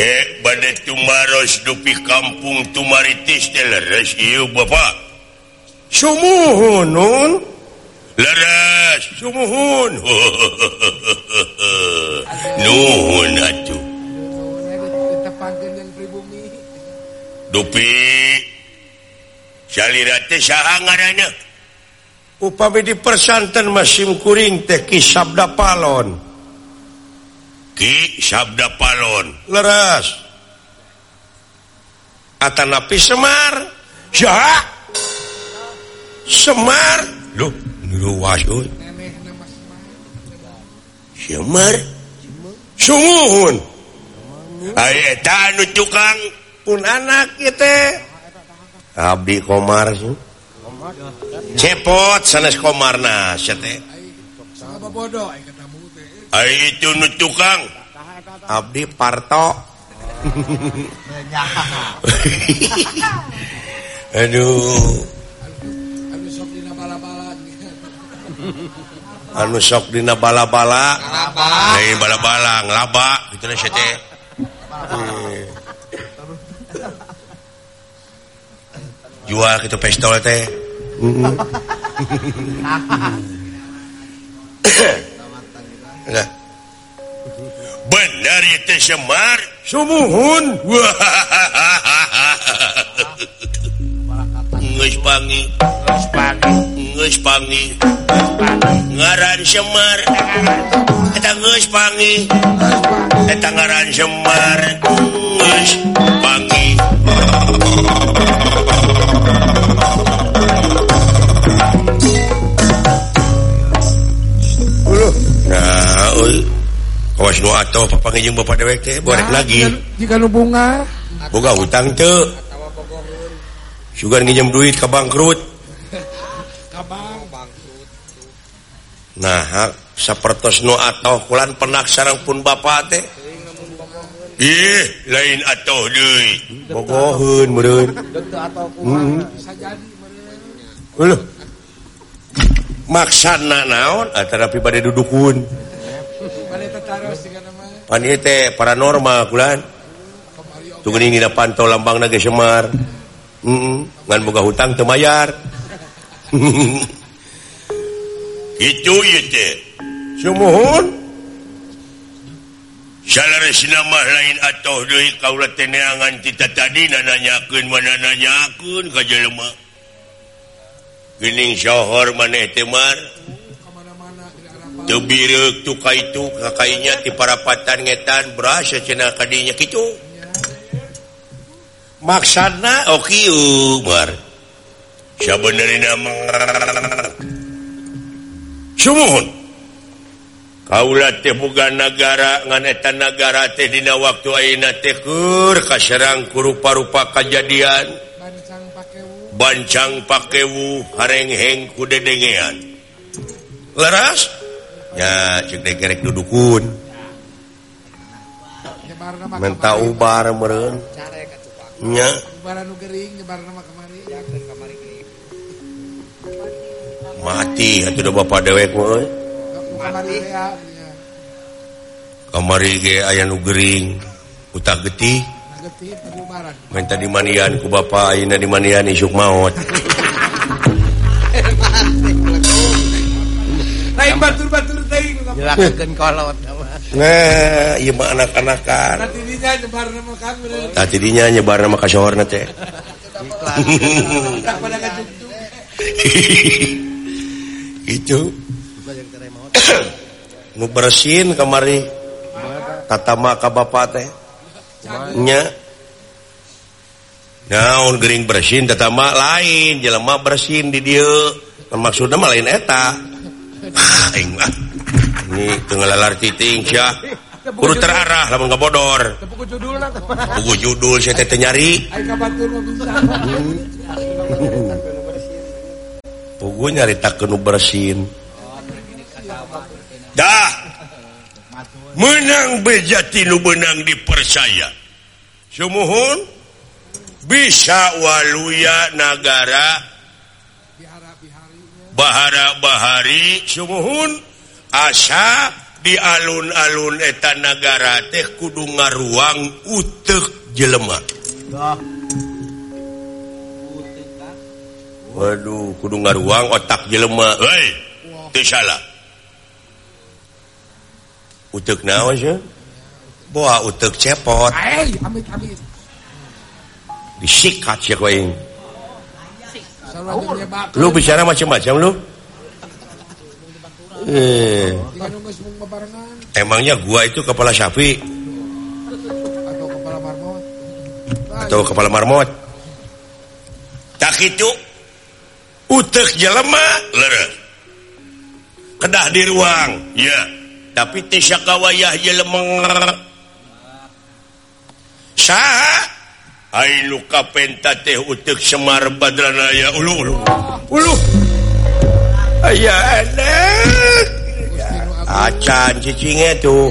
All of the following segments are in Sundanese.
e, bad tumaros dupi kampung tumaritis leres Bapak Sumuhunun leres sumuhun. Nuhun atuh. Dupi Salirate saha ngaranna Upami di persanten masim kuring teh ki sabda palon Ki Sabda Palon. Leras Atanapi Semar. Syaha Semar? Lu luas Semar? Sumuhun Ayo tanu tukang pun anak kita Abdi Komar su. Cepot sanes Komarna sete. Ay, itu nu tukang Abdi Parto. Aduh. Anu sok dina bala-bala. Bala-bala. Ngelaba gitu lah teh jual gitu pistol teh. Enggak bener itu Semar sumuhun. Pangi. Pangi. Ngaran Semar pangi. Ngaran Semar pangi. Awas nu atau papanggil jeung bapak dewek teh borek lagi. Jika nu bunga. Boga hutang teu. Sugan nginjem duit ka bangkrut. Ka bangkrut. Nah, sapertos nu atau kulan penak sarang pun bapak teh. Ih, lain atau deui. Bogoheun meureun. Heeh. Hmm. Sajadi meureun. Euh. Maksana naon antara pribadi dudukun. panite paranormal bulan tugening dina pantau lambang nage Semar. Heeh ngan boga hutang teu mayar. Itu ieu teh. Sumuhun. Salaresna mah lain atoh deui kaula teh neangan tita tadi nanyakeun mana nanyakeun ka jelema. Geuning sohor maneh teh mar. bir tuka itu kakainya di parapatan ngetan berasa cena kadinya gitu maksana oke Umar sebenarnya sumuhun kaulah teh bukan negara nganetan negara teh dina waktu ayeuna teh keur kaserang ku rupa-rupa kajadian bancang pakewu bancang pakewu harengheng ku dedengean. Leras? ya cek cekrek dudukun. Menta ubar merenya mati atau bapak dewek kamari ge aya nugering utak getih. Minta dimanian ku bapak Aina dimanian isuk maut lain batur-batur nah anak-anakan. Tadinya nyebar nama kasyhor teh. Itu. Nu bersin kamari. Tata maka bapak teh. Nya. Naon gering bersin tata lain. Jelema bersin di dia maksudna mah lain eta. Ah, inilalar titingya guru terarah lama judulna teh buku judul saya teu nyari. Buku nyari tak kenu bersin. Dah. Menang bejati nu benang dipercaya. Sumuhun bisa waluya negara bahara bahari sumuhun. asa di alun-alun etanagara teh kudu nga ruang utek jelemak Waduh kudunga ruang otak jelemak salah. Utuk na Boa utuk cepot. Disikat lu bicara macam-macam lu. eh. emangnya gua itu kepala sapi atau kepala marmot? Atau kepala marmot? Tak itu. Utek jelema leres. kedah di ruang. Ya. Tapi tisya kawayah jelema saha Hai luka penta teh utek Semar Badranaya ulu ulu ulu ayah enak acan cicing tuh.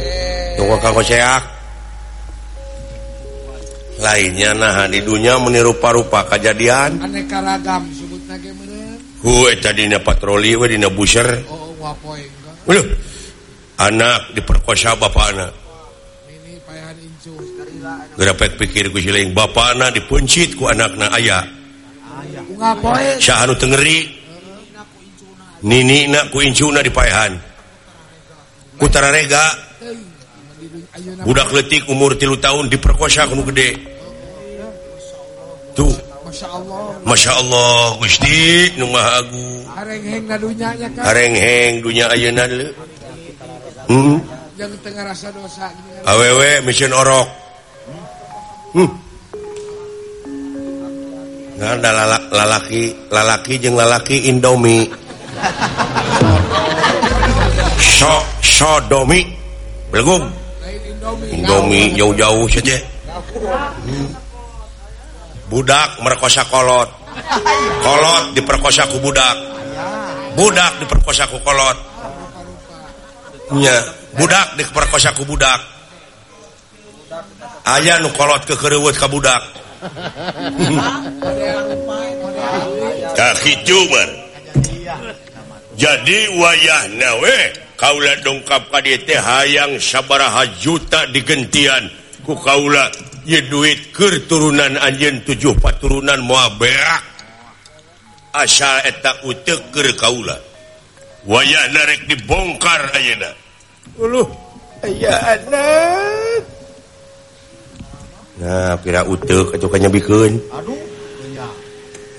Tunggu kang seak lainnya nah di dunia meniru rupa kejadian. Aneka ragam sebutna ge meureun. Eta dina patroli we dina busher. Oh, oh wapoe Waduh, anak diperkosa bapak anak. Ini payahan incu. Gerapet pikir ku siling bapak anak dipuncit ku anakna ayah ayah Syahanu tengeri. Nini nak ku incuna di payahan. Utara Rega budak letik umur tilu tahun diperkosa kuno gede. Tuh. Masya Allah Gusti nu Maha Agung. Harengheng dunya ayeuna hmm? awewe mesin orok. Hmm. nah, ada lalak, lalaki lalaki jeng lalaki Indomie. Sok. sodomi. Belum. Indomie jauh-jauh saja. Hmm. budak merkosa kolot. Kolot diperkosa ku budak. Budak diperkosa ku kolot. Ya budak diperkosa ku budak. Ayah nu kolot ke kerewet ke budak. Kaki cuman jadi wayah nawe Kaula dongkap ka dieu teh hayang sabaraha juta digentian ku Kaula ye duit keur turunan anjeun tujuh paturunan moal berak. Asal eta uteuk keur Kaula. Wayahna rek dibongkar ayeuna. Uluh aya anak nah kira uteuk atuh kanyabikeun aduh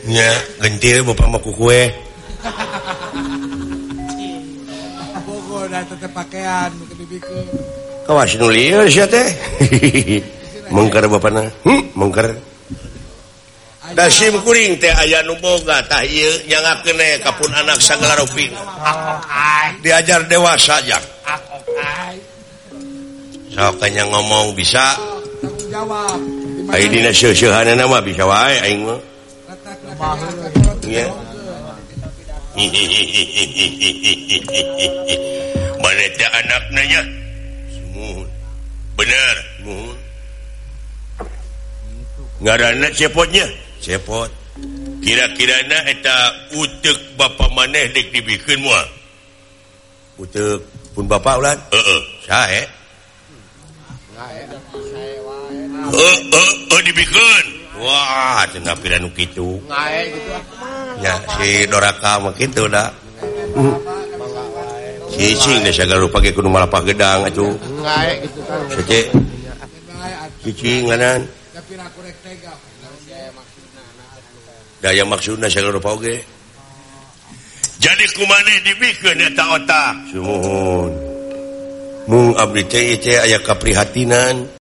ya gentil bapak maku kue. pakaian. Mungkin dibikin. kawas nu lieur sia teh mengker bapana hmm, mengker Dasim kuring teh aya nu boga tah ieu nyangakeun we kapun anak sagala rupi. Diajar dewasa jak. Sok nya ngomong bisa, jawab. Di ai dina seueuhanana mah bisa wae aing eta anakna nya. nanya bener ngaran cepotnya? Cepot. Kira-kira eta utuk bapa maneh dek dibikin mua? Utuk pun bapa ulan? Heeh, sae. saya uh, uh, uh, dibikin wah tengah piran gitu ya si Doraka mah kitu da. uh. deh segala rupa ke kudu malapah gedang atuh. Sace cicing lanan. Tapi aku rek tega. Daya maksudna segala rupa oge. Jadi kumane dibikeun eta otak. sumuhun Mung abdi teh teh aya kaprihatinan.